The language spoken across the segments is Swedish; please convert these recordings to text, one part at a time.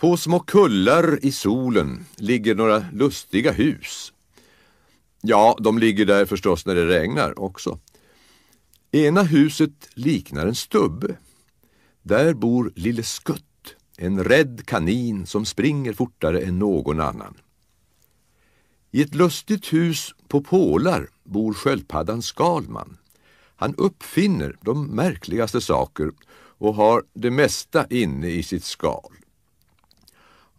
På små kullar i solen ligger några lustiga hus. Ja, de ligger där förstås när det regnar också. Ena huset liknar en stubbe. Där bor lille Skutt, en rädd kanin som springer fortare än någon annan. I ett lustigt hus på pålar bor sköldpaddan Skalman. Han uppfinner de märkligaste saker och har det mesta inne i sitt skal.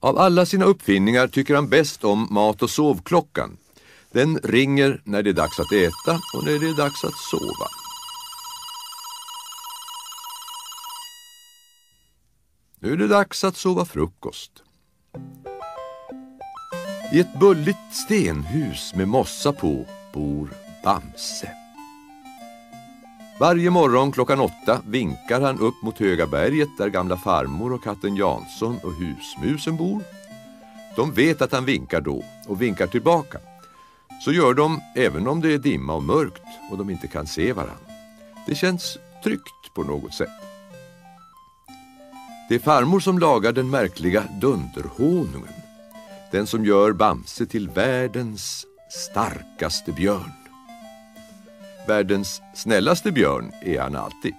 Av alla sina uppfinningar tycker han bäst om mat och sovklockan. Den ringer när det är dags att äta och när det är dags att sova. Nu är det dags att sova frukost. I ett bulligt stenhus med mossa på bor Bamse. Varje morgon klockan åtta vinkar han upp mot Höga berget där gamla farmor och katten Jansson och husmusen bor. De vet att han vinkar då och vinkar tillbaka. Så gör de även om det är dimma och mörkt och de inte kan se varann. Det känns tryggt på något sätt. Det är farmor som lagar den märkliga dunderhonungen. Den som gör Bamse till världens starkaste björn. Världens snällaste björn är han alltid.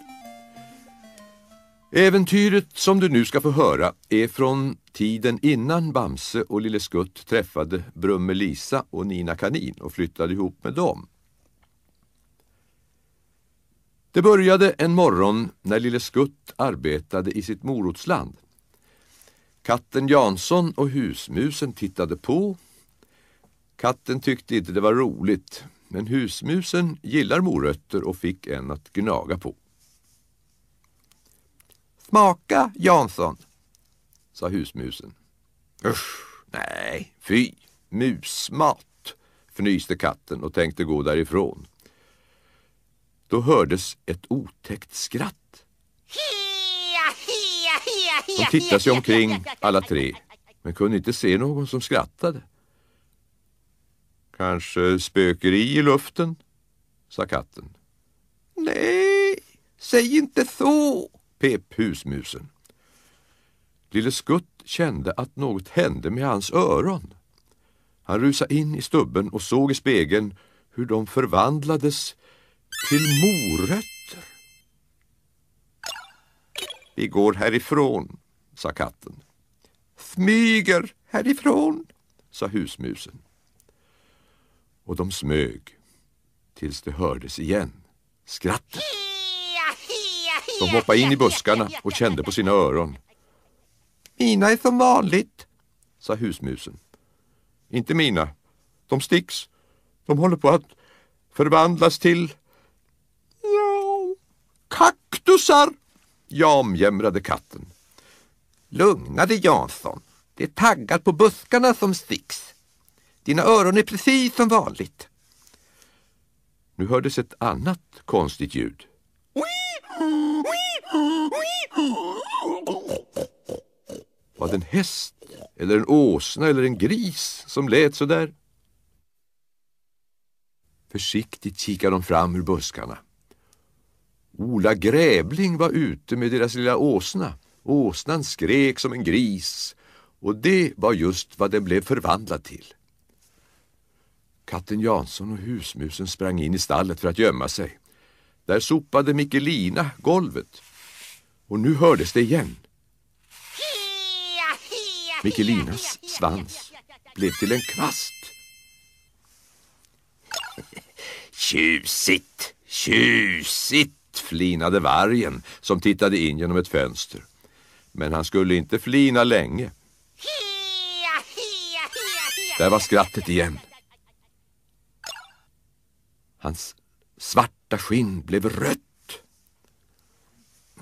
Äventyret som du nu ska få höra är från tiden innan Bamse och Lille Skutt träffade Brumme-Lisa och Nina Kanin och flyttade ihop med dem. Det började en morgon när Lille Skutt arbetade i sitt morotsland. Katten Jansson och husmusen tittade på. Katten tyckte inte det var roligt, men husmusen gillar morötter och fick en att gnaga på. Smaka, Jansson, sa husmusen. Usch, nej, fy, musmat, fnyste katten och tänkte gå därifrån. Då hördes ett otäckt skratt. De tittade sig omkring alla tre, men kunde inte se någon som skrattade. Kanske spökeri i luften, sa katten. Nej, säg inte så, pep husmusen. Lille Skutt kände att något hände med hans öron. Han rusade in i stubben och såg i spegeln hur de förvandlades till morötter. Vi går härifrån, sa katten. Smyger härifrån, sa husmusen. Och de smög tills det hördes igen, skrattet. De hoppade in i buskarna och kände på sina öron. Mina är som vanligt, sa husmusen. Inte mina. De sticks. De håller på att förvandlas till... Ja, kaktusar, jamjämrade katten. Lugna dig Jansson. Det är taggar på buskarna som sticks. Dina öron är precis som vanligt. Nu hördes ett annat konstigt ljud. Var det en häst, eller en åsna eller en gris som lät så där? Försiktigt kikade de fram ur buskarna. Ola Grävling var ute med deras lilla åsna. Åsnan skrek som en gris och det var just vad den blev förvandlad till. Katten Jansson och husmusen sprang in i stallet för att gömma sig. Där sopade Mikkelina golvet. Och nu hördes det igen. Mikkelinas svans blev till en kvast. Tjusigt, tjusigt, flinade vargen som tittade in genom ett fönster. Men han skulle inte flina länge. Där var skrattet igen. Hans svarta skinn blev rött.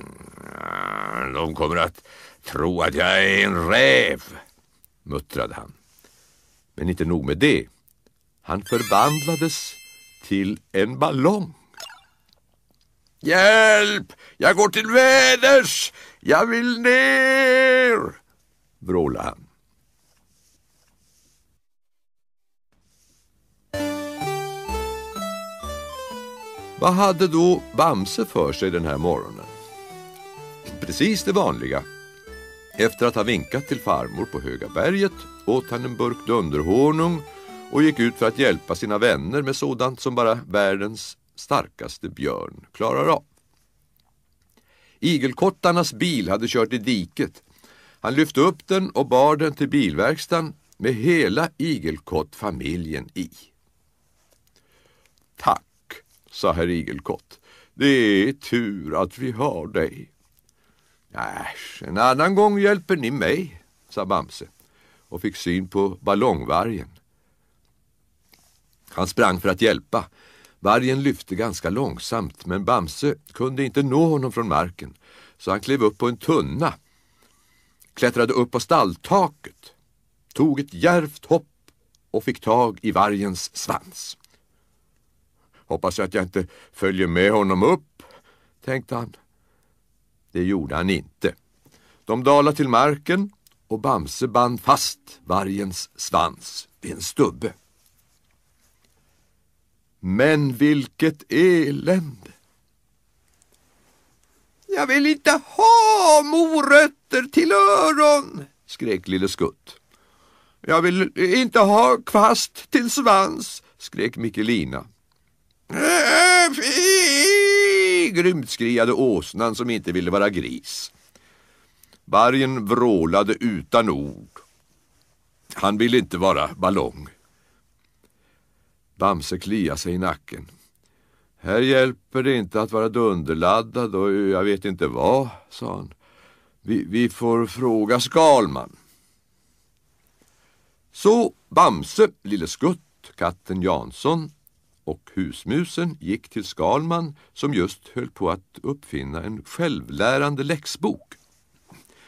Mm, de kommer att tro att jag är en räv, muttrade han. Men inte nog med det. Han förvandlades till en ballong. Hjälp! Jag går till väders! Jag vill ner! vrålade han. Vad hade då Bamse för sig den här morgonen? Precis det vanliga. Efter att ha vinkat till farmor på Höga berget åt han en burk dunderhonung och gick ut för att hjälpa sina vänner med sådant som bara världens starkaste björn klarar av. Igelkottarnas bil hade kört i diket. Han lyfte upp den och bar den till bilverkstan med hela igelkottfamiljen i. Tack, sa herr Igelkott. Det är tur att vi har dig. Äsch, en annan gång hjälper ni mig, sa Bamse och fick syn på ballongvargen. Han sprang för att hjälpa. Vargen lyfte ganska långsamt men Bamse kunde inte nå honom från marken så han klev upp på en tunna, klättrade upp på stalltaket, tog ett järvt hopp och fick tag i vargens svans. Hoppas att jag inte följer med honom upp, tänkte han. Det gjorde han inte. De dalade till marken och Bamse band fast vargens svans vid en stubbe. Men vilket elände! Jag vill inte ha morötter till öron, skrek Lille Skutt. Jag vill inte ha kvast till svans, skrek Mikkelina. Fy! Grymt skriade åsnan som inte ville vara gris. Vargen vrålade utan ord. Han ville inte vara ballong. Bamse kliade sig i nacken. Här hjälper det inte att vara dunderladdad och jag vet inte vad, sa han. Vi, vi får fråga Skalman. Så Bamse, Lille Skutt, katten Jansson och husmusen gick till Skalman som just höll på att uppfinna en självlärande läxbok.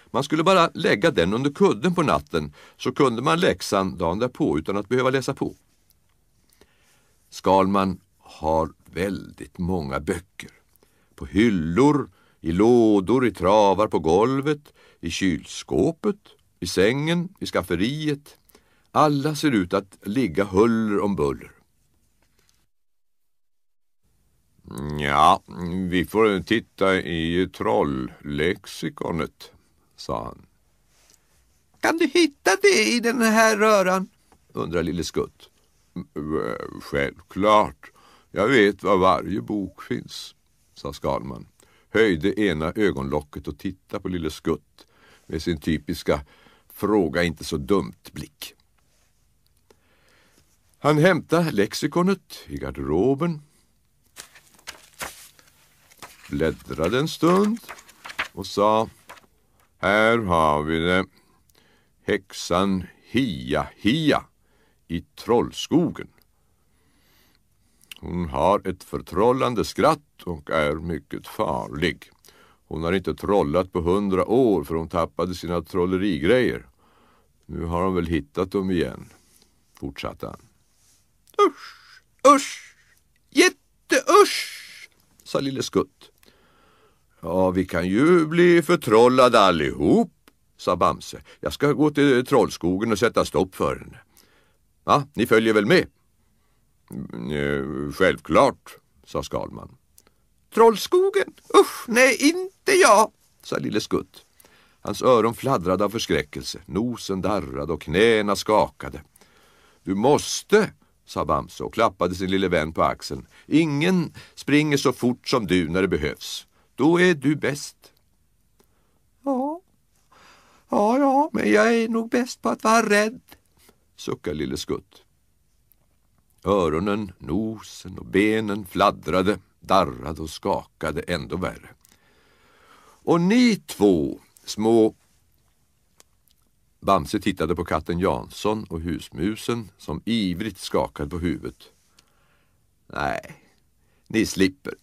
Man skulle bara lägga den under kudden på natten så kunde man läxan dagen därpå utan att behöva läsa på. Skalman har väldigt många böcker. På hyllor, i lådor, i travar på golvet, i kylskåpet, i sängen, i skafferiet. Alla ser ut att ligga huller om buller. Ja, vi får titta i trolllexikonet, sa han. Kan du hitta det i den här röran? undrar Lille Skutt. Självklart. Jag vet var varje bok finns, sa Skalman. Höjde ena ögonlocket och tittade på Lille Skutt med sin typiska fråga inte så dumt-blick. Han hämtade lexikonet i garderoben, bläddrade en stund och sa Här har vi det. Häxan Hia-Hia i Trollskogen. Hon har ett förtrollande skratt och är mycket farlig. Hon har inte trollat på hundra år för hon tappade sina trollerigrejer. Nu har hon väl hittat dem igen, fortsatte han. Usch, usch, jätteusch, sa Lille Skutt. Ja, vi kan ju bli förtrollade allihop, sa Bamse. Jag ska gå till Trollskogen och sätta stopp för henne. Ja, ni följer väl med? Mm, eh, självklart, sa Skalman. Trollskogen? Usch, nej, inte jag, sa Lille Skutt. Hans öron fladdrade av förskräckelse, nosen darrade och knäna skakade. Du måste, sa Bamse och klappade sin lille vän på axeln. Ingen springer så fort som du när det behövs. Då är du bäst. Ja, ja, ja, men jag är nog bäst på att vara rädd, suckade Lille Skutt. Öronen, nosen och benen fladdrade, darrade och skakade ändå värre. Och ni två små... Bamse tittade på katten Jansson och husmusen som ivrigt skakade på huvudet. Nej, ni slipper.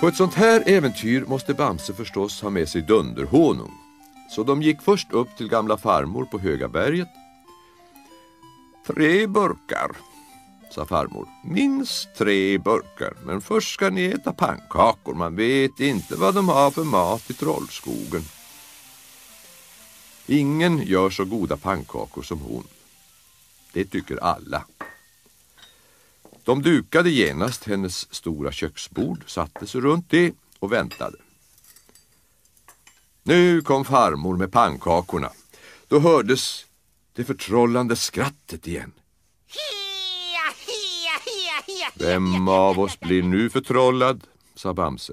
På ett sånt här äventyr måste Bamse förstås ha med sig dunderhonung. Så de gick först upp till gamla farmor på Höga berget. Tre burkar, sa farmor. Minst tre burkar, men först ska ni äta pannkakor. Man vet inte vad de har för mat i Trollskogen. Ingen gör så goda pannkakor som hon. Det tycker alla. De dukade genast hennes stora köksbord, satte sig runt det och väntade. Nu kom farmor med pannkakorna. Då hördes det förtrollande skrattet igen. Vem av oss blir nu förtrollad? sa Bamse.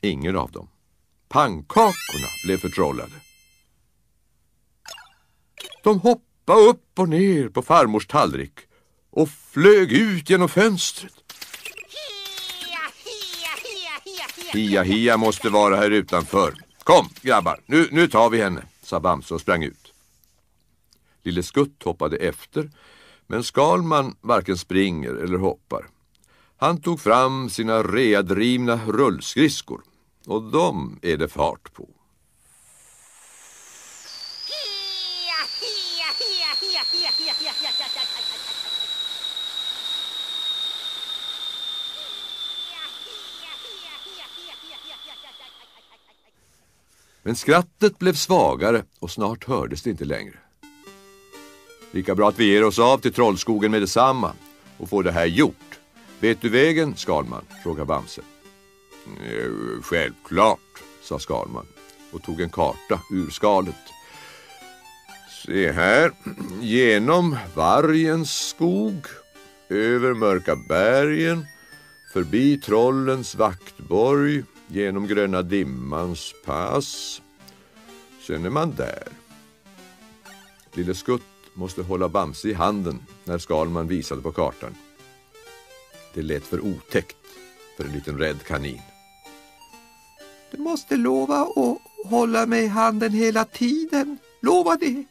Ingen av dem. Pannkakorna blev förtrollade. De hoppade upp och ner på farmors tallrik och flög ut genom fönstret. Hia Hia måste vara här utanför. Kom grabbar, nu, nu tar vi henne, sa Bamse och sprang ut. Lille Skutt hoppade efter, men Skalman varken springer eller hoppar. Han tog fram sina readrivna rullskridskor och de är det fart på. Men skrattet blev svagare och snart hördes det inte längre. Lika bra att vi ger oss av till Trollskogen med detsamma och får det här gjort. Vet du vägen, Skalman? frågade Bamse. Eh, självklart, sa Skalman och tog en karta ur skalet. Se här, genom vargens skog, över mörka bergen, förbi trollens vaktborg, genom gröna dimmans pass. Sen är man där. Lille Skutt måste hålla Bamse i handen när Skalman visade på kartan. Det lät för otäckt för en liten rädd kanin. Du måste lova att hålla mig i handen hela tiden. Lova det,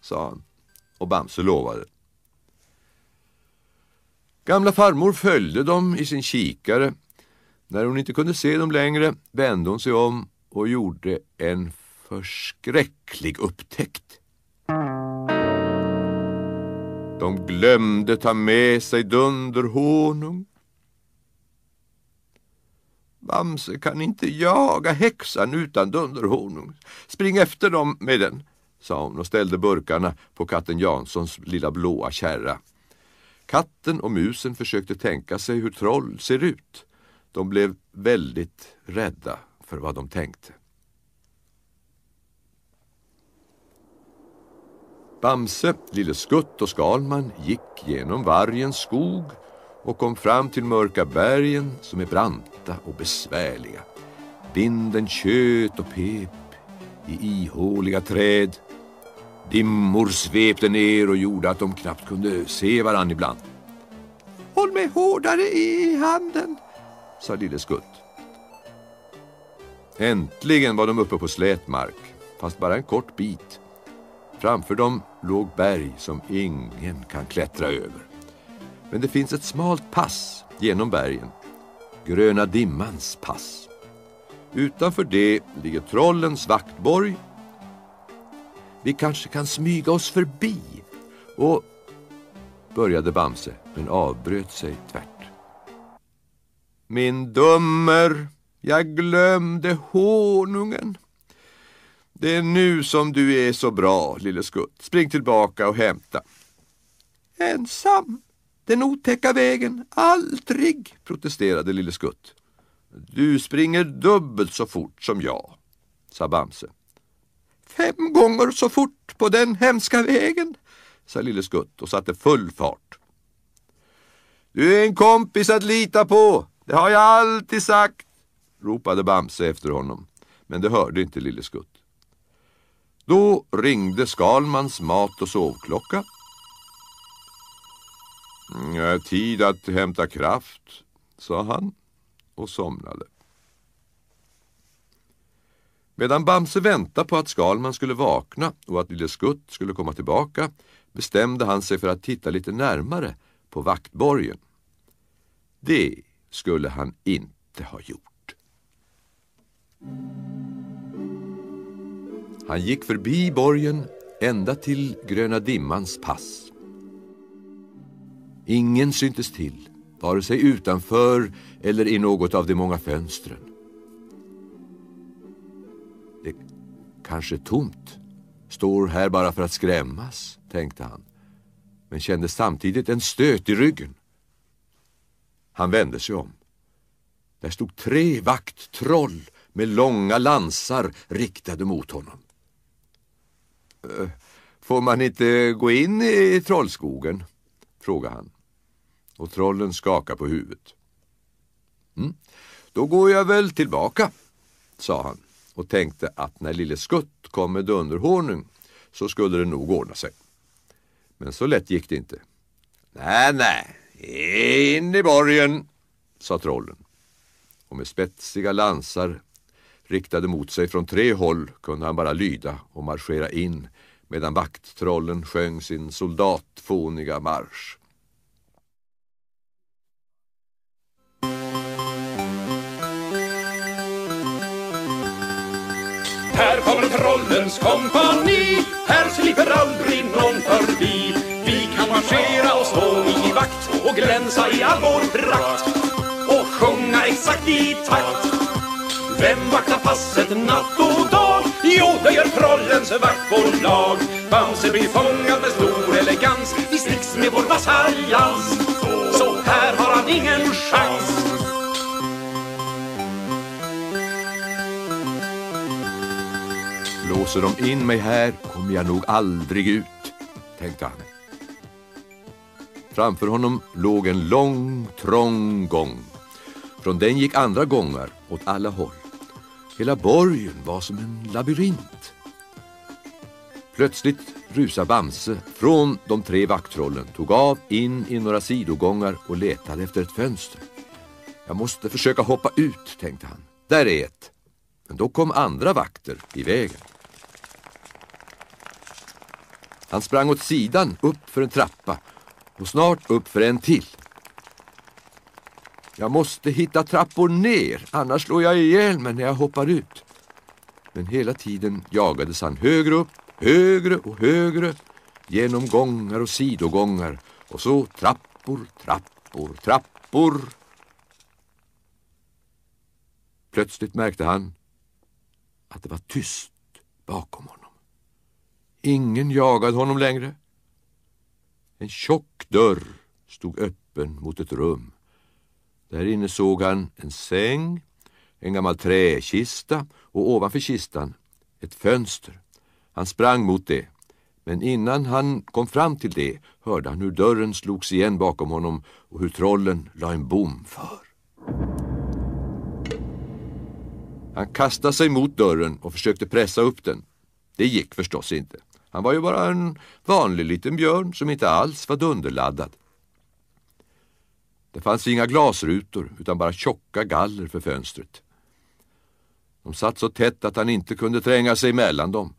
sa han. Och Bamse lovade. Gamla farmor följde dem i sin kikare. När hon inte kunde se dem längre vände hon sig om och gjorde en förskräcklig upptäckt. De glömde ta med sig dunderhonung. Bamse kan inte jaga häxan utan dunderhonung. Spring efter dem med den, sa hon och ställde burkarna på katten Janssons lilla blåa kärra. Katten och musen försökte tänka sig hur troll ser ut. De blev väldigt rädda för vad de tänkte. Bamse, Lille Skutt och Skalman gick genom vargens skog och kom fram till mörka bergen som är branta och besvärliga. Vinden tjöt och pep i ihåliga träd. Dimmor svepte ner och gjorde att de knappt kunde se varann ibland. Håll mig hårdare i handen, sa Lille Skutt. Äntligen var de uppe på slät mark, fast bara en kort bit. Framför dem låg berg som ingen kan klättra över. Men det finns ett smalt pass genom bergen. Gröna Dimmans pass. Utanför det ligger trollens vaktborg. Vi kanske kan smyga oss förbi. Och började Bamse, men avbröt sig tvärt. Min dummer, jag glömde honungen. Det är nu som du är så bra, lille Skutt. Spring tillbaka och hämta. Ensam? Den otäcka vägen? Aldrig, protesterade lille Skutt. Du springer dubbelt så fort som jag, sa Bamse. Fem gånger så fort på den hemska vägen, sa lille Skutt och satte full fart. Du är en kompis att lita på, det har jag alltid sagt, ropade Bamse efter honom, men det hörde inte lille Skutt. Då ringde Skalmans mat och sovklocka mm, tid att hämta kraft, sa han och somnade. Medan Bamse väntade på att Skalman skulle vakna och att Lille Skutt skulle komma tillbaka bestämde han sig för att titta lite närmare på vaktborgen. Det skulle han inte ha gjort. Han gick förbi borgen ända till Gröna Dimmans pass. Ingen syntes till, vare sig utanför eller i något av de många fönstren. Det kanske är tomt, står här bara för att skrämmas, tänkte han, men kände samtidigt en stöt i ryggen. Han vände sig om. Där stod tre vakttroll med långa lansar riktade mot honom. Eh, får man inte gå in i trollskogen? frågade han. Och trollen skakade på huvudet. Mm. Då går jag väl tillbaka, sa han och tänkte att när lille Skutt kom med dunderhonung så skulle det nog ordna sig. Men så lätt gick det inte. Nej, nej, in i borgen, sa trollen. Och med spetsiga lansar riktade mot sig från tre håll kunde han bara lyda och marschera in medan vakttrollen sjöng sin soldatfåniga marsch. Här kommer trollens kompani Här slipper aldrig någon förbi Vi kan marschera och stå i i vakt Och glänsa i all vår prakt Och sjunga exakt i takt. Vem vaktar passet natt och dag? Jo, det gör trollens vaktbolag Bamse blir fångad med stor elegans. Vi sticks med vår vasaljans Så här har han ingen chans. Låser de in mig här kommer jag nog aldrig ut, tänkte han. Framför honom låg en lång, trång gång. Från den gick andra gångar åt alla håll. Hela borgen var som en labyrint. Plötsligt rusade Bamse från de tre vakttrollen, tog av in i några sidogångar och letade efter ett fönster. Jag måste försöka hoppa ut, tänkte han. Där är ett. Men då kom andra vakter i vägen. Han sprang åt sidan upp för en trappa och snart upp för en till. Jag måste hitta trappor ner, annars slår jag ihjäl mig när jag hoppar ut. Men hela tiden jagades han högre upp, högre och högre genom gångar och sidogångar och så trappor, trappor, trappor. Plötsligt märkte han att det var tyst bakom honom. Ingen jagade honom längre. En tjock dörr stod öppen mot ett rum. Där inne såg han en säng, en gammal träkista och ovanför kistan ett fönster. Han sprang mot det, men innan han kom fram till det hörde han hur dörren slogs igen bakom honom och hur trollen la en bom för. Han kastade sig mot dörren och försökte pressa upp den. Det gick förstås inte. Han var ju bara en vanlig liten björn som inte alls var dunderladdad. Det fanns inga glasrutor utan bara tjocka galler för fönstret. De satt så tätt att han inte kunde tränga sig mellan dem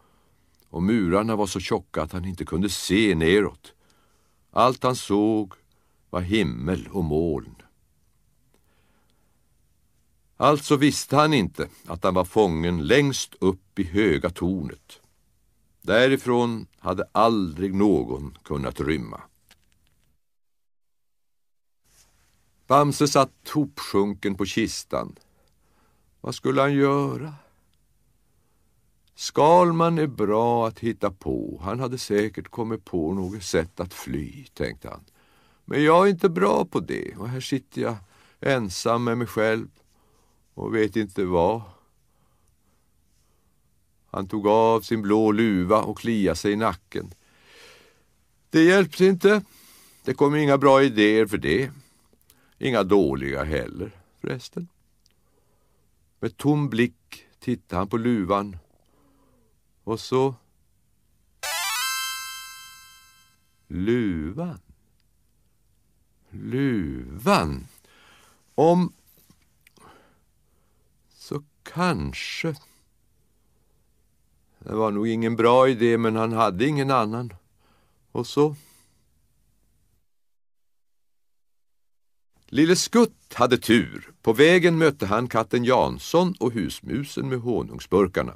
och murarna var så tjocka att han inte kunde se neråt. Allt han såg var himmel och moln. Alltså visste han inte att han var fången längst upp i höga tornet. Därifrån hade aldrig någon kunnat rymma. Bamse satt hopsjunken på kistan. Vad skulle han göra? Skalman är bra att hitta på. Han hade säkert kommit på något sätt att fly, tänkte han. Men jag är inte bra på det och här sitter jag ensam med mig själv och vet inte vad. Han tog av sin blå luva och kliade sig i nacken. Det hjälpte inte. Det kom inga bra idéer för det. Inga dåliga heller förresten. Med tom blick tittade han på luvan och så... Luvan. Luvan. Om... Så kanske... Det var nog ingen bra idé men han hade ingen annan. Och så... Lille Skutt hade tur. På vägen mötte han katten Jansson och husmusen med honungsburkarna.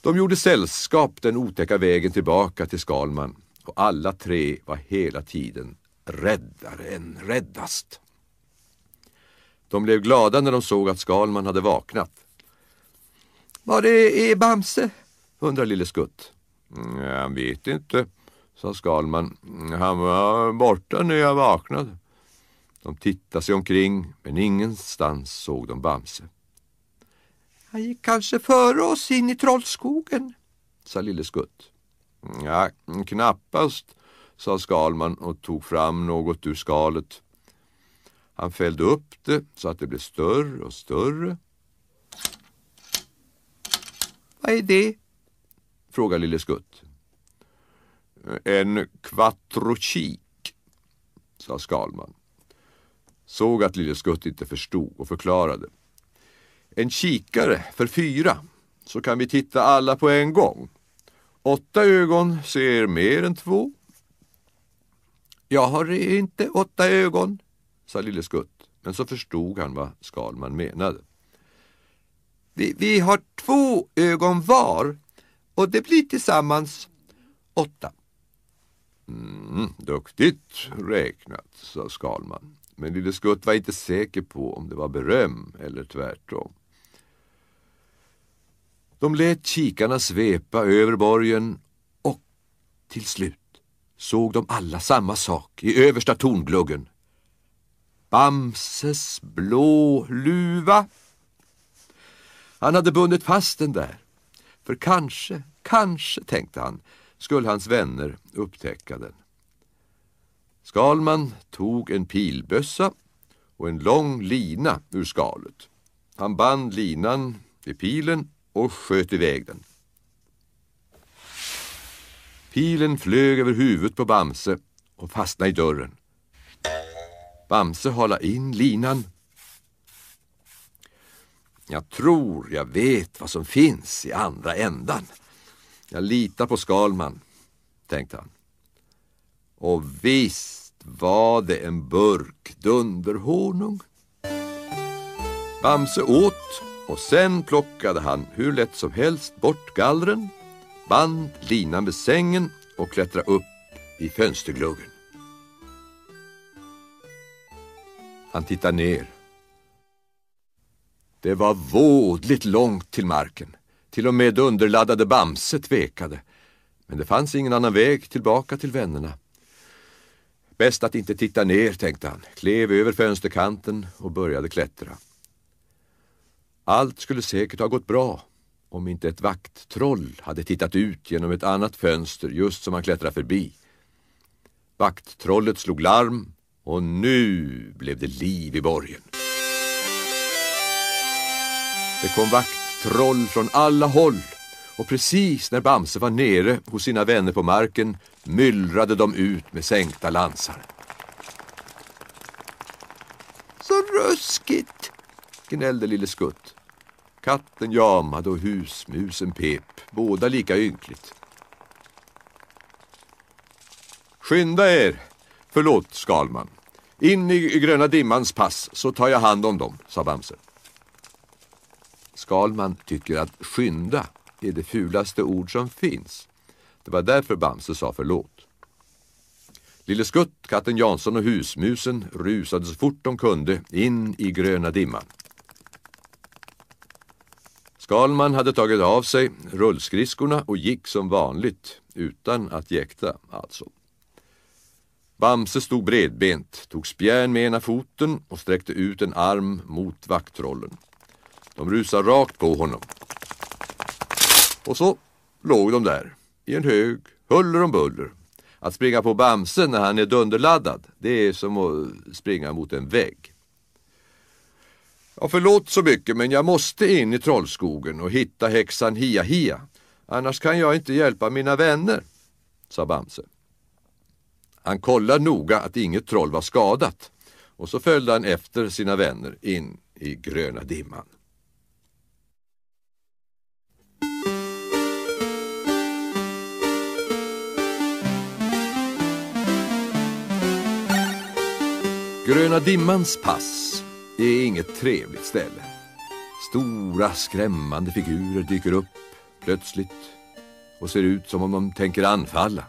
De gjorde sällskap den otäcka vägen tillbaka till Skalman och alla tre var hela tiden räddare än räddast. De blev glada när de såg att Skalman hade vaknat. Var är Bamse? Undrar Lille Skutt. Mm, jag vet inte, sa Skalman. Han var borta när jag vaknade. De tittade sig omkring, men ingenstans såg de Bamse. Han gick kanske före oss in i Trollskogen, sa Lille Skutt. Mm, ja, knappast, sa Skalman och tog fram något ur skalet. Han fällde upp det så att det blev större och större. Vad är det? Frågar Lille Skutt. En kvattrokik, sa Skalman. Såg att Lille Skutt inte förstod och förklarade. En kikare för fyra, så kan vi titta alla på en gång. Åtta ögon ser mer än två. Jag har inte åtta ögon, sa Lille Skutt, men så förstod han vad Skalman menade. Vi, vi har två ögon var och det blir tillsammans åtta. Mm, duktigt räknat, sa Skalman. Men Lille Skutt var inte säker på om det var beröm eller tvärtom. De lät kikarna svepa över borgen och till slut såg de alla samma sak i översta torngluggen. Bamses blå luva. Han hade bundit fast den där. För kanske, kanske, tänkte han, skulle hans vänner upptäcka den. Skalman tog en pilbössa och en lång lina ur skalet. Han band linan vid pilen och sköt iväg den. Pilen flög över huvudet på Bamse och fastnade i dörren. Bamse halade in linan. Jag tror jag vet vad som finns i andra ändan. Jag litar på Skalman, tänkte han. Och visst var det en burk dunderhonung. Bamse åt och sen plockade han hur lätt som helst bort gallren, band linan vid sängen och klättrade upp i fönstergluggen. Han tittade ner. Det var vådligt långt till marken. Till och med underladdade Bamse tvekade. Men det fanns ingen annan väg tillbaka till vännerna. Bäst att inte titta ner, tänkte han, klev över fönsterkanten och började klättra. Allt skulle säkert ha gått bra om inte ett vakttroll hade tittat ut genom ett annat fönster just som han klättrade förbi. Vakttrollet slog larm och nu blev det liv i borgen. Det kom vakttroll från alla håll och precis när Bamse var nere hos sina vänner på marken myllrade de ut med sänkta lansar. Så ruskigt, gnällde Lille Skutt. Katten jamade och husmusen pep, båda lika ynkligt. Skynda er! Förlåt, Skalman. In i gröna dimmans pass så tar jag hand om dem, sa Bamse. Skalman tycker att skynda är det fulaste ord som finns. Det var därför Bamse sa förlåt. Lille Skutt, katten Jansson och husmusen rusade så fort de kunde in i gröna dimman. Skalman hade tagit av sig rullskridskorna och gick som vanligt, utan att jäkta alltså. Bamse stod bredbent, tog spjärn med ena foten och sträckte ut en arm mot vakttrollen. De rusade rakt på honom. Och så låg de där, i en hög, huller om buller. Att springa på Bamse när han är dunderladdad, det är som att springa mot en vägg. Ja, förlåt så mycket, men jag måste in i Trollskogen och hitta häxan Hia-Hia. Annars kan jag inte hjälpa mina vänner, sa Bamse. Han kollade noga att inget troll var skadat och så följde han efter sina vänner in i gröna dimman. Gröna dimmans pass är inget trevligt ställe. Stora skrämmande figurer dyker upp plötsligt och ser ut som om de tänker anfalla.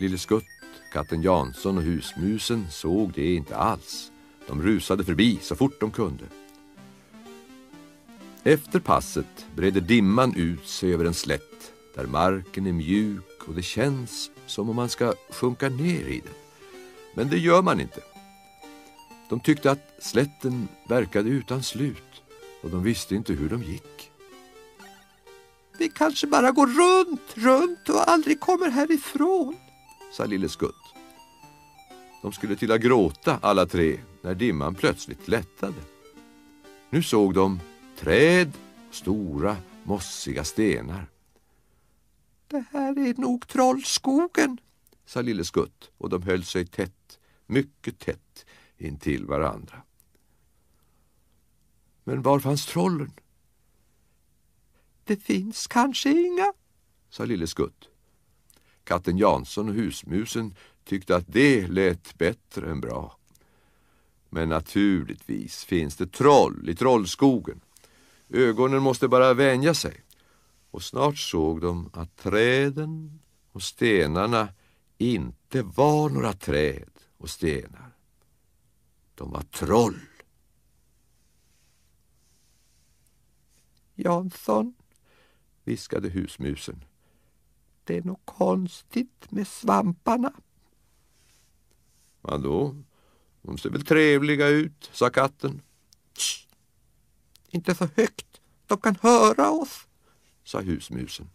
Lille Skutt, katten Jansson och husmusen såg det inte alls. De rusade förbi så fort de kunde. Efter passet breder dimman ut sig över en slätt där marken är mjuk och det känns som om man ska sjunka ner i den. Men det gör man inte. De tyckte att slätten verkade utan slut och de visste inte hur de gick. Vi kanske bara går runt, runt och aldrig kommer härifrån, sa Lille Skutt. De skulle till att gråta alla tre när dimman plötsligt lättade. Nu såg de träd, stora mossiga stenar. Det här är nog Trollskogen, sa Lille Skutt och de höll sig tätt, mycket tätt intill varandra. Men var fanns trollen? Det finns kanske inga, sa Lille Skutt. Katten Jansson och husmusen tyckte att det lät bättre än bra. Men naturligtvis finns det troll i Trollskogen. Ögonen måste bara vänja sig. Och snart såg de att träden och stenarna inte var några träd och stenar. De var troll. Jansson, viskade husmusen. Det är något konstigt med svamparna. Vadå? De ser väl trevliga ut, sa katten. Shh. Inte så högt, de kan höra oss, sa husmusen.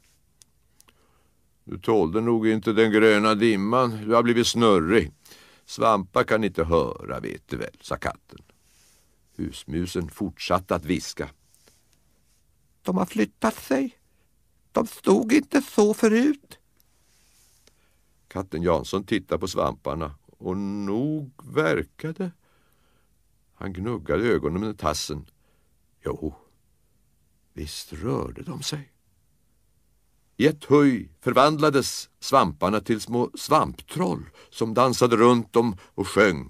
Du tålde nog inte den gröna dimman, du har blivit snurrig. Svampar kan inte höra, vet du väl, sa katten. Husmusen fortsatte att viska. De har flyttat sig. De stod inte så förut. Katten Jansson tittade på svamparna och nog verkade... Han gnuggade ögonen med tassen. Jo, visst rörde de sig. I ett höj förvandlades svamparna till små svamptroll som dansade runt dem och sjöng.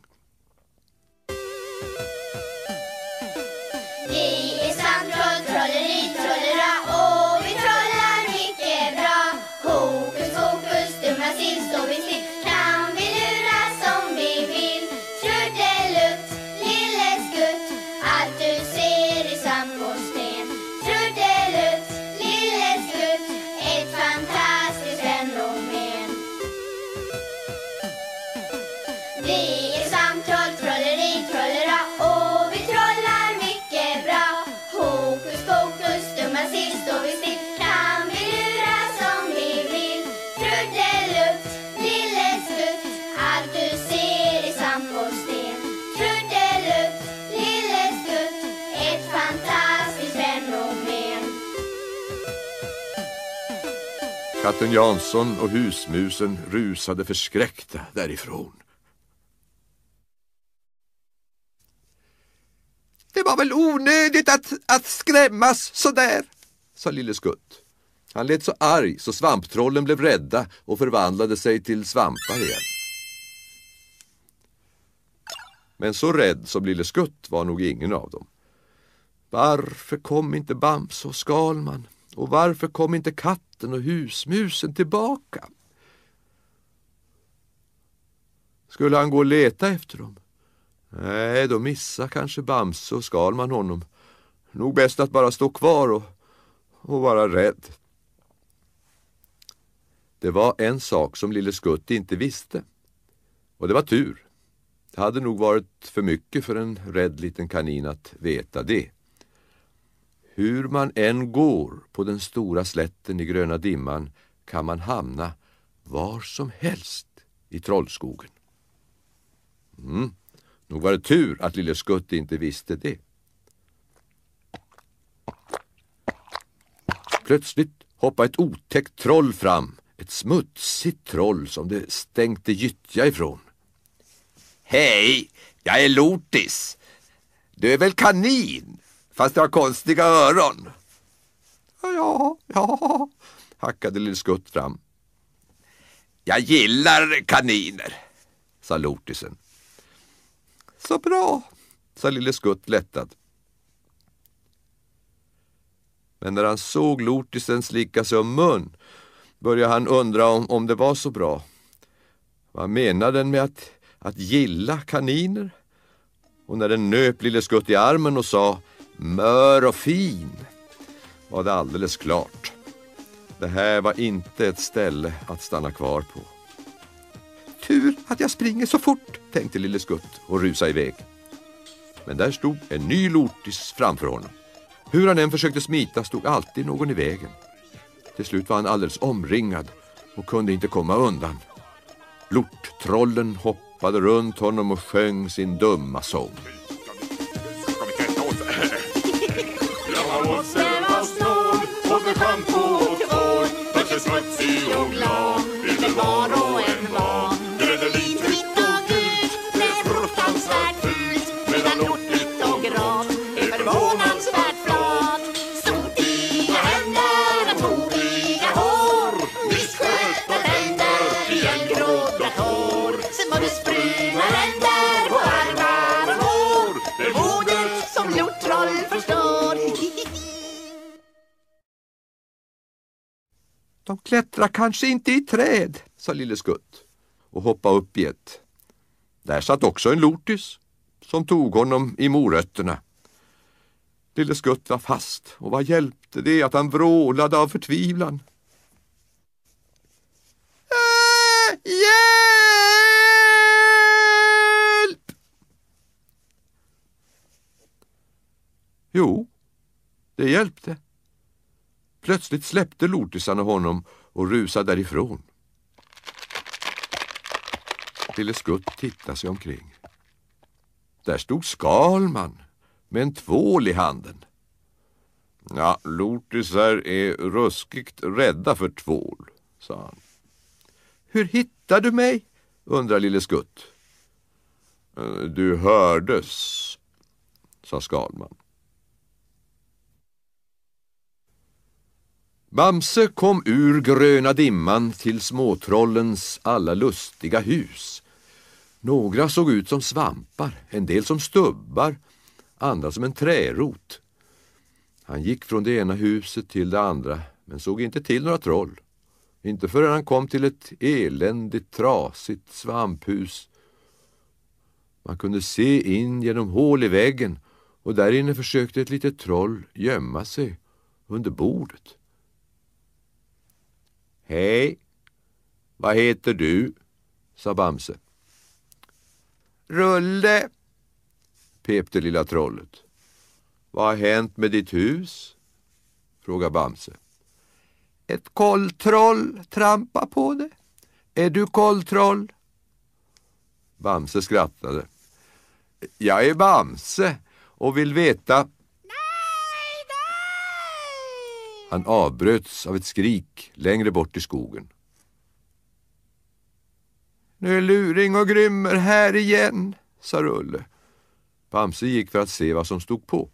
Katten Jansson och husmusen rusade förskräckta därifrån. Det var väl onödigt att, att skrämmas så där, sa Lille Skutt. Han lät så arg så svamptrollen blev rädda och förvandlade sig till svampar igen. Men så rädd som Lille Skutt var nog ingen av dem. Varför kom inte Bamse och Skalman? Och varför kom inte katten och husmusen tillbaka? Skulle han gå och leta efter dem? Nej, då missar kanske Bamse och Skalman honom. Nog bäst att bara stå kvar och, och vara rädd. Det var en sak som Lille Skutt inte visste. Och det var tur. Det hade nog varit för mycket för en rädd liten kanin att veta det. Hur man än går på den stora slätten i gröna dimman kan man hamna var som helst i Trollskogen. Mm. Nog var det tur att lille Skutt inte visste det. Plötsligt hoppade ett otäckt troll fram. Ett smutsigt troll som det stänkte gyttja ifrån. Hej, jag är Lortis. Du är väl kanin? Fast jag har konstiga öron. Ja, ja, hackade Lille Skutt fram. Jag gillar kaniner, sa Lortisen. Så bra, sa Lille Skutt lättad. Men när han såg Lortisen slicka sig om mun började han undra om, om det var så bra. Vad menade den med att, att gilla kaniner? Och när den nöp Lille Skutt i armen och sa mör och fin var det alldeles klart. Det här var inte ett ställe att stanna kvar på. Tur att jag springer så fort, tänkte Lille Skutt och rusade iväg. Men där stod en ny lortis framför honom. Hur han än försökte smita stod alltid någon i vägen. Till slut var han alldeles omringad och kunde inte komma undan. Lorttrollen hoppade runt honom och sjöng sin dumma sång. Klättra kanske inte i träd, sa Lille Skutt och hoppade upp i ett. Där satt också en lortis som tog honom i morötterna. Lille Skutt var fast och vad hjälpte det att han vrålade av förtvivlan? Äh, hjälp! Jo, det hjälpte. Plötsligt släppte lortisarna honom och rusa därifrån. Lille Skutt tittade sig omkring. Där stod Skalman med en tvål i handen. Ja, lortisar är ruskigt rädda för tvål, sa han. Hur hittar du mig? undrar Lille Skutt. Eh, du hördes, sa Skalman. Bamse kom ur gröna dimman till småtrollens alla lustiga hus. Några såg ut som svampar, en del som stubbar, andra som en trärot. Han gick från det ena huset till det andra, men såg inte till några troll. Inte förrän han kom till ett eländigt, trasigt svamphus. Man kunde se in genom hål i väggen och där inne försökte ett litet troll gömma sig under bordet. Hej, vad heter du? sa Bamse. Rulle, pep det lilla trollet. Vad har hänt med ditt hus? frågade Bamse. ett kolltroll trampar på det. Är du kolltroll? Bamse skrattade. Jag är Bamse och vill veta... Han avbröts av ett skrik längre bort i skogen. Nu är Luring och Grymmer här igen, sa Rulle. Bamse gick för att se vad som stod på.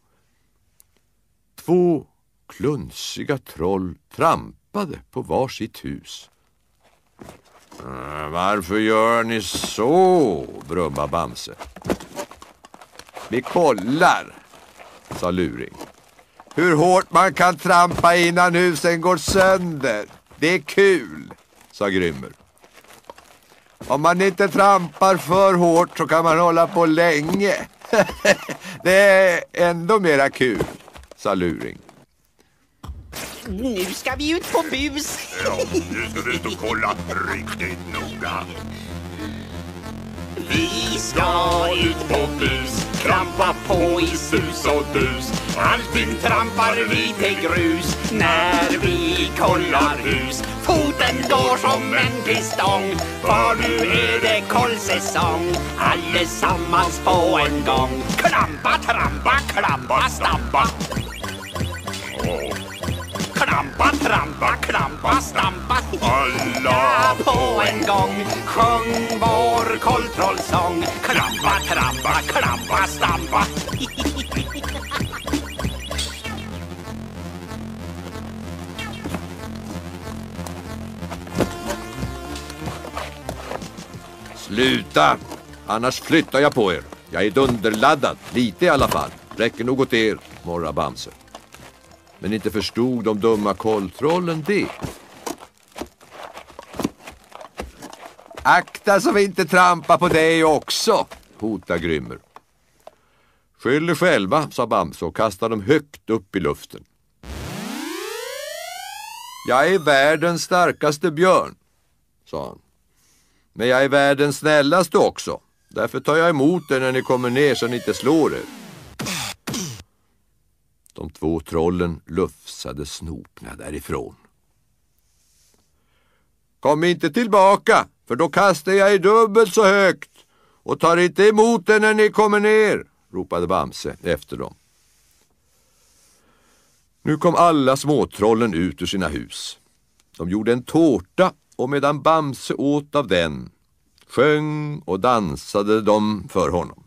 Två klunsiga troll trampade på var sitt hus. Äh, varför gör ni så? brummade Bamse. Vi kollar, sa Luring hur hårt man kan trampa innan husen går sönder. Det är kul. sa Grymmer. Om man inte trampar för hårt så kan man hålla på länge. det är ändå mera kul. sa Luring. Nu ska vi ut på bus. Ja, nu ska vi ut och kolla riktigt noga. Vi ska ut på bus, trampa på i sus och dus. Allting trampar vi till grus när vi kollar hus. Foten går som en pistong, för nu är det kollsäsong. Allesammans på en gång. Klampa, trampa, klampa, stampa trampa, klampa, stampa Alla på en gång Sjung vår kolltrollsång Klampa, trampa, klampa, stampa Sluta! Annars flyttar jag på er. Jag är dunderladdad, lite i alla fall. Räcker nog åt er, morra Bamse. Men inte förstod de dumma kolltrollen det. Akta så vi inte trampar på dig också. hotade Grymmer. Skyll er själva, sa Bamse och kastade dem högt upp i luften. Jag är världens starkaste björn, sa han. Men jag är världens snällaste också. Därför tar jag emot er när ni kommer ner så ni inte slår er. De två trollen lufsade snopna därifrån. Kom inte tillbaka, för då kastar jag er dubbelt så högt och tar inte emot er när ni kommer ner, ropade Bamse efter dem. Nu kom alla småtrollen ut ur sina hus. De gjorde en tårta och medan Bamse åt av den sjöng och dansade de för honom.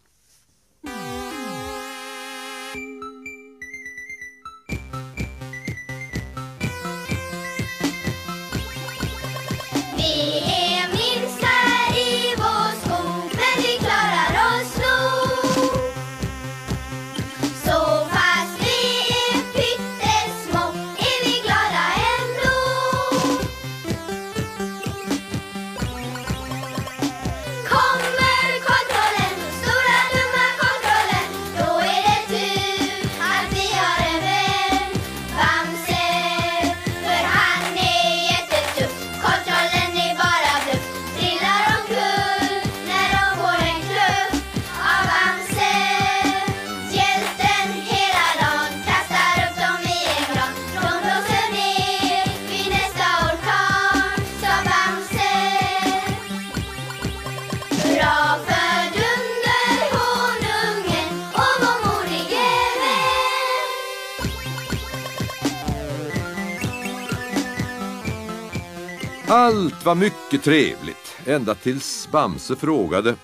Allt var mycket trevligt, ända tills Bamse frågade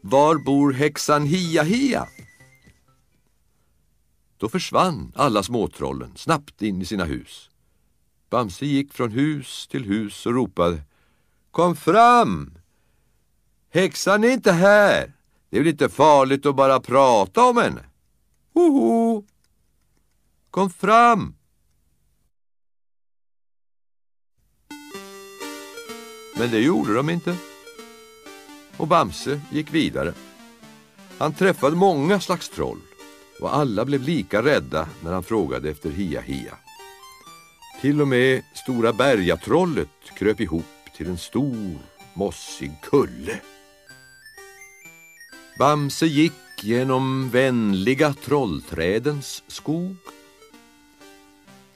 Var bor häxan Hia-Hia? Då försvann alla småtrollen snabbt in i sina hus. Bamse gick från hus till hus och ropade Kom fram! Häxan är inte här. Det är väl inte farligt att bara prata om henne? Hoho! Kom fram! Men det gjorde de inte. Och Bamse gick vidare. Han träffade många slags troll och alla blev lika rädda när han frågade efter Hia-Hia. Till och med Stora Bergatrollet kröp ihop till en stor, mossig kulle. Bamse gick genom vänliga trollträdens skog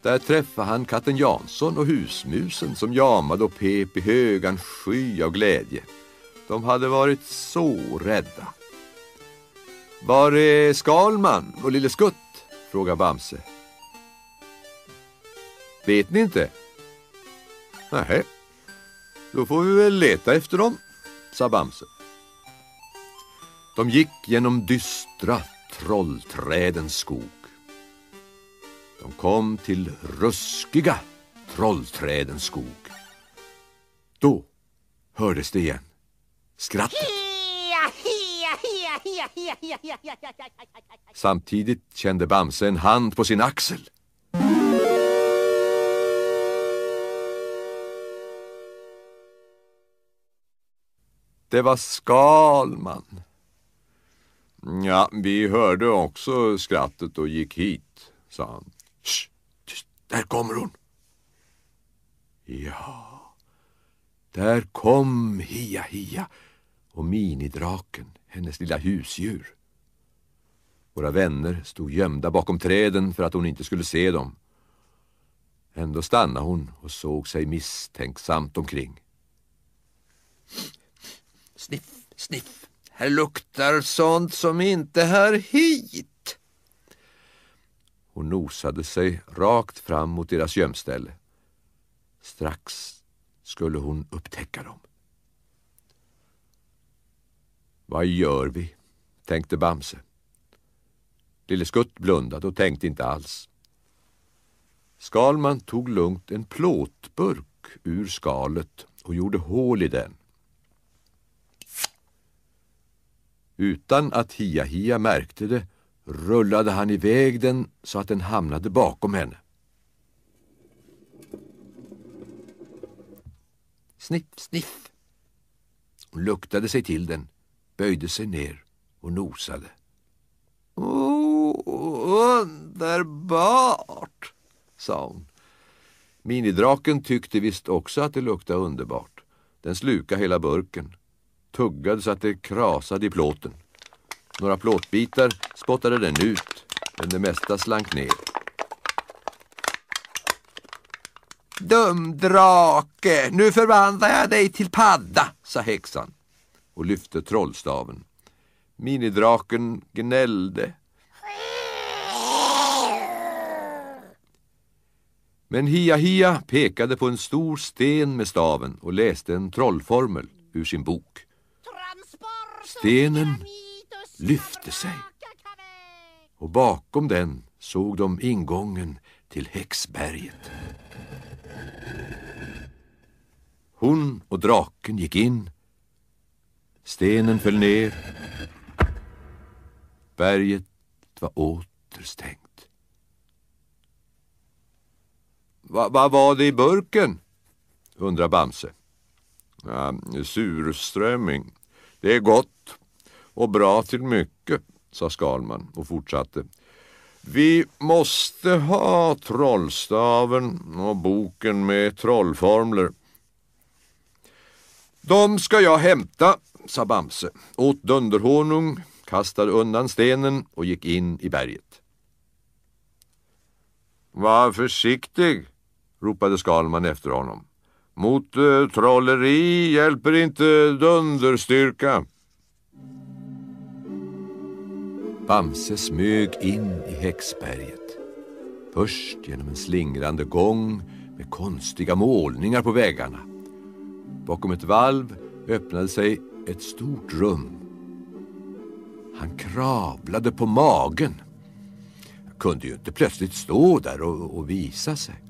där träffade han katten Jansson och husmusen som jamade och pep i högan sky av glädje. De hade varit så rädda. Var är Skalman och Lille Skutt? frågade Bamse. Vet ni inte? Nej, då får vi väl leta efter dem, sa Bamse. De gick genom dystra trollträdens skog. De kom till ruskiga trollträdens skog. Då hördes det igen. Skratt. Samtidigt kände Bamse en hand på sin axel. Det var Skalman. Ja, vi hörde också skrattet och gick hit, sa han. Shh, tyst, där kommer hon. Ja, där kom Hia-Hia och minidraken, hennes lilla husdjur. Våra vänner stod gömda bakom träden för att hon inte skulle se dem. Ändå stannade hon och såg sig misstänksamt omkring. Sniff, sniff, här luktar sånt som inte hör hit. Hon nosade sig rakt fram mot deras gömställe. Strax skulle hon upptäcka dem. Vad gör vi? tänkte Bamse. Lille Skutt blundade och tänkte inte alls. Skalman tog lugnt en plåtburk ur skalet och gjorde hål i den. Utan att Hia-Hia märkte det rullade han iväg den så att den hamnade bakom henne. Sniff, sniff. Hon luktade sig till den, böjde sig ner och nosade. Oh, underbart, sa hon. Minidraken tyckte visst också att det luktade underbart. Den slukade hela burken, tuggade så att det krasade i plåten. Några plåtbitar spottade den ut men det mesta slank ner. Dum drake, nu förvandlar jag dig till padda, sa häxan och lyfte trollstaven. Minidraken gnällde. Men Hia-Hia pekade på en stor sten med staven och läste en trollformel ur sin bok. Stenen lyfte sig och bakom den såg de ingången till Häxberget. Hon och draken gick in. Stenen föll ner. Berget var återstängt. Vad va var det i burken? undrar Bamse. Ja, surströmming. Det är gott och bra till mycket, sa Skalman och fortsatte. Vi måste ha trollstaven och boken med trollformler. De ska jag hämta, sa Bamse, åt dunderhonung, kastade undan stenen och gick in i berget. Var försiktig, ropade Skalman efter honom. Mot eh, trolleri hjälper inte dunderstyrka. Bamse smög in i häxberget. Först genom en slingrande gång med konstiga målningar på väggarna. Bakom ett valv öppnade sig ett stort rum. Han kravlade på magen. Han kunde ju inte plötsligt stå där och, och visa sig.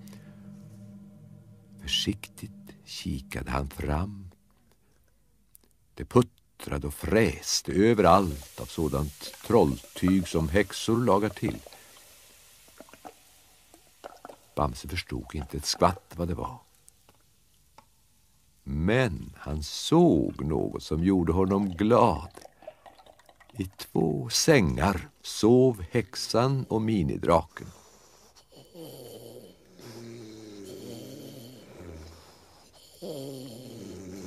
Försiktigt kikade han fram. Det puttrade och fräste överallt av sådant trolltyg som häxor lagar till. Bamse förstod inte ett skvatt vad det var. Men han såg något som gjorde honom glad. I två sängar sov häxan och minidraken.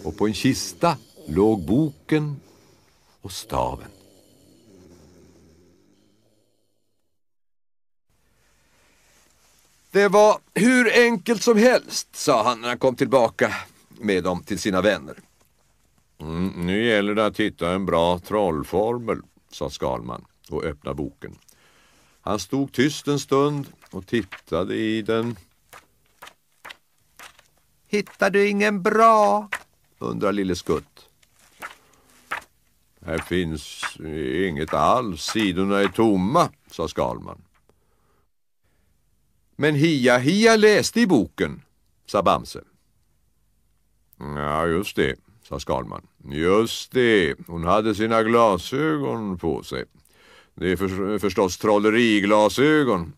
Och på en kista låg boken och staven. Det var hur enkelt som helst, sa han när han kom tillbaka med dem till sina vänner. Mm, nu gäller det att hitta en bra trollformel, sa Skalman och öppnade boken. Han stod tyst en stund och tittade i den. Hittar du ingen bra? undrar Lille Skutt. Här finns eh, inget alls, sidorna är tomma, sa Skalman. Men Hia-Hia läste i boken, sa Bamse. Ja, just det, sa Skalman. Just det, hon hade sina glasögon på sig. Det är för, förstås trolleriglasögon.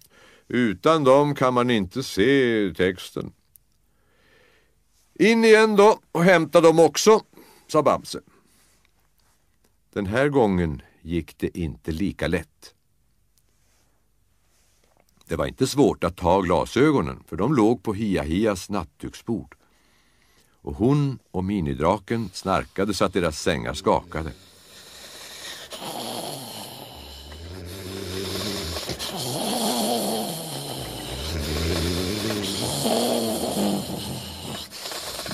Utan dem kan man inte se texten. In igen då och hämta dem också, sa Bamse. Den här gången gick det inte lika lätt. Det var inte svårt att ta glasögonen för de låg på Hia-Hias nattduksbord och hon och minidraken snarkade så att deras sängar skakade.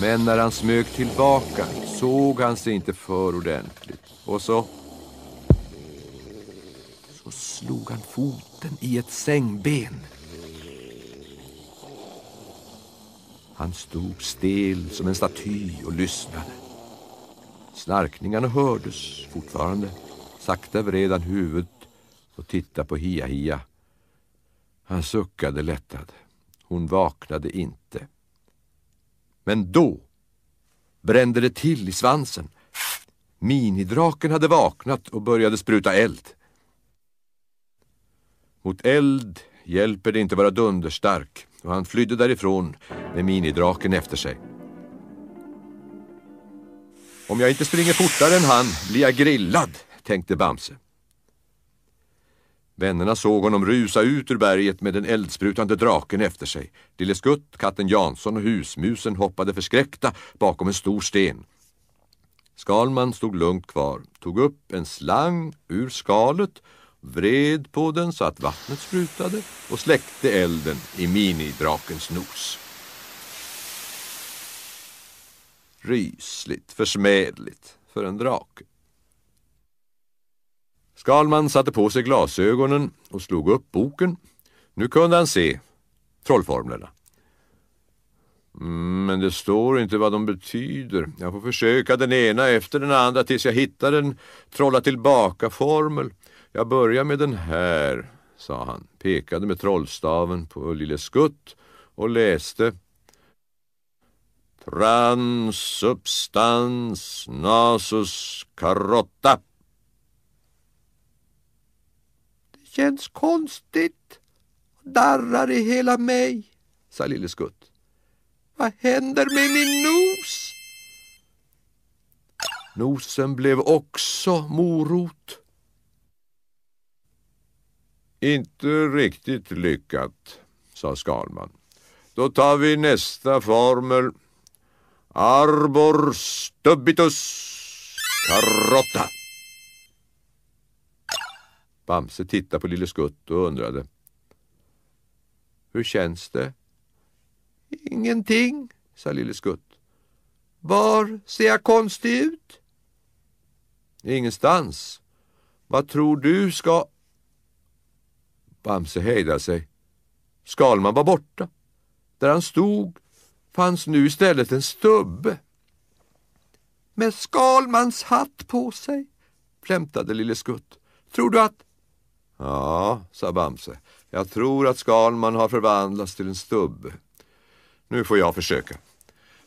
Men när han smög tillbaka såg han sig inte för ordentligt. Och så... Så slog han foten i ett sängben. Han stod stel som en staty och lyssnade. Snarkningarna hördes fortfarande. Sakta vred han huvudet och tittade på Hia-Hia. Han suckade lättad. Hon vaknade inte. Men då brände det till i svansen. Minidraken hade vaknat och började spruta eld. Mot eld hjälper det inte vara dunderstark och han flydde därifrån med minidraken efter sig. Om jag inte springer fortare än han blir jag grillad, tänkte Bamse. Vännerna såg honom rusa ut ur berget med den eldsprutande draken efter sig. Lille Skutt, katten Jansson och husmusen hoppade förskräckta bakom en stor sten. Skalman stod lugnt kvar, tog upp en slang ur skalet vred på den så att vattnet sprutade och släckte elden i minidrakens nos. Rysligt, försmädligt för en drake. Skalman satte på sig glasögonen och slog upp boken. Nu kunde han se trollformlerna. Mm, men det står inte vad de betyder. Jag får försöka den ena efter den andra tills jag hittar en trolla tillbaka-formel. Jag börjar med den här, sa han, pekade med trollstaven på Lille Skutt och läste Transubstans nasus carotta. Det känns konstigt. Darrar i hela mig, sa Lille Skutt. Vad händer med min nos? Nosen blev också morot. Inte riktigt lyckat, sa Skalman. Då tar vi nästa formel. Arbor stubbitus carotta. Bamse tittade på Lille Skutt och undrade. Hur känns det? Ingenting, sa Lille Skutt. Var ser jag konstig ut? Ingenstans. Vad tror du ska... Bamse hejdade sig. Skalman var borta. Där han stod fanns nu istället en stubbe. Med Skalmans hatt på sig, flämtade Lille Skutt. Tror du att... Ja, sa Bamse. Jag tror att Skalman har förvandlats till en stubbe. Nu får jag försöka.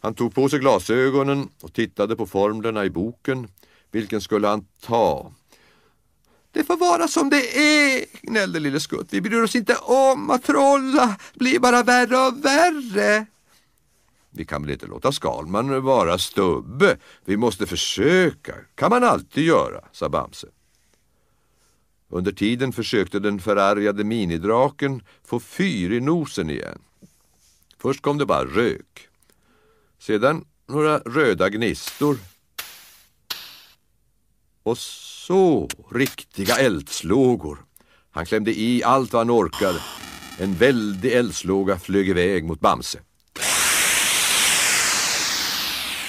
Han tog på sig glasögonen och tittade på formlerna i boken. Vilken skulle han ta? Det får vara som det är, gnällde Lille Skutt. Vi bryr oss inte om att trolla, blir bara värre och värre. Vi kan väl inte låta Skalman vara stubbe? Vi måste försöka. kan man alltid göra, sa Bamse. Under tiden försökte den förargade minidraken få fyr i nosen igen. Först kom det bara rök. Sedan några röda gnistor. Och så riktiga eldslågor. Han klämde i allt vad han orkade. En väldig eldslåga flög iväg mot Bamse.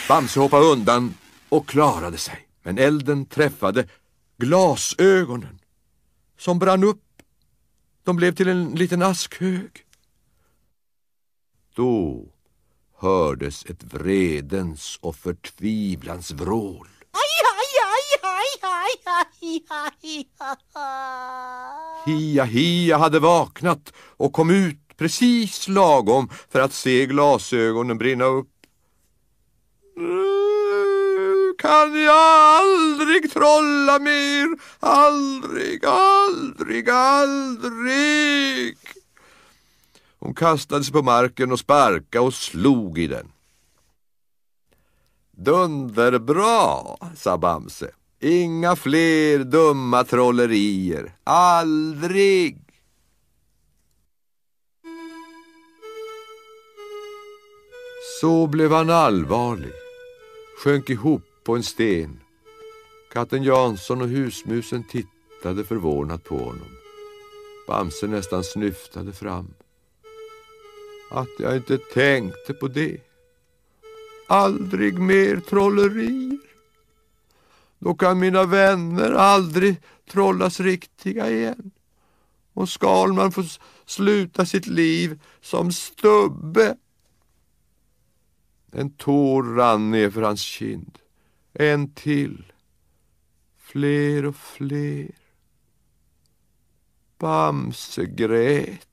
Bamse hoppade undan och klarade sig. Men elden träffade glasögonen som brann upp. De blev till en liten askhög. Då hördes ett vredens och förtvivlans vrål. Hia Hia hade vaknat och kom ut precis lagom för att se glasögonen brinna upp. Nu kan jag aldrig trolla mer, aldrig, aldrig, aldrig. Hon kastade sig på marken och sparkade och slog i den. Dunderbra, sa Bamse. Inga fler dumma trollerier. Aldrig! Så blev han allvarlig, sjönk ihop på en sten. Katten Jansson och husmusen tittade förvånat på honom. Bamse nästan snyftade fram. Att jag inte tänkte på det. Aldrig mer trollerier. Då kan mina vänner aldrig trollas riktiga igen. Och Skalman får sluta sitt liv som stubbe. En tår rann ner för hans kind. En till. Fler och fler. Bamse grät.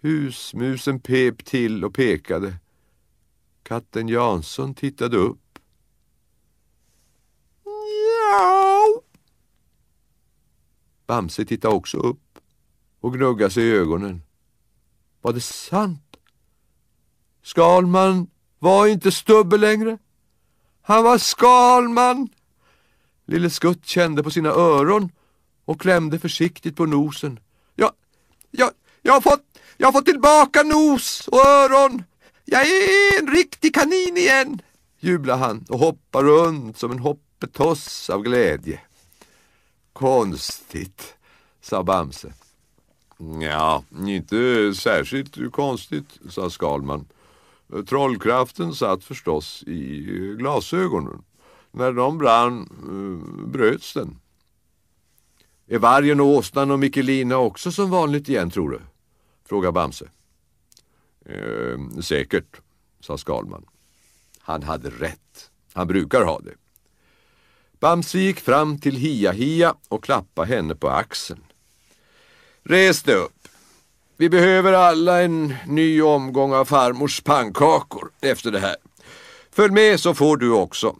Husmusen pep till och pekade. Katten Jansson tittade upp. Njau! Bamse tittade också upp och gnuggade sig i ögonen. Var det sant? Skalman var inte stubbe längre. Han var Skalman. Lille Skutt kände på sina öron och klämde försiktigt på nosen. Jag, jag, jag har fått jag har fått tillbaka nos och öron. Jag är en riktig kanin igen, jublar han och hoppar runt som en hoppetoss av glädje. Konstigt, sa Bamse. Ja, inte särskilt konstigt, sa Skalman. Trollkraften satt förstås i glasögonen. När de brann eh, bröts den. Är vargen och åsnan och Mikkelina också som vanligt igen, tror du? Frågade Bamse. Eh, säkert, sa Skalman. Han hade rätt. Han brukar ha det. Bamse gick fram till Hia-Hia och klappade henne på axeln. Res dig upp. Vi behöver alla en ny omgång av farmors pannkakor efter det här. Följ med så får du också.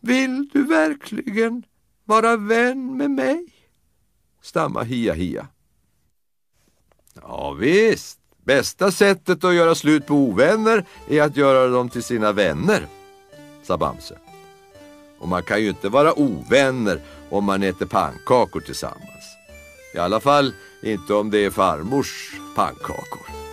Vill du verkligen vara vän med mig? Stamma Hia-Hia. Ja, visst. Bästa sättet att göra slut på ovänner är att göra dem till sina vänner, sa Bamse. Och man kan ju inte vara ovänner om man äter pannkakor tillsammans. I alla fall inte om det är farmors pannkakor.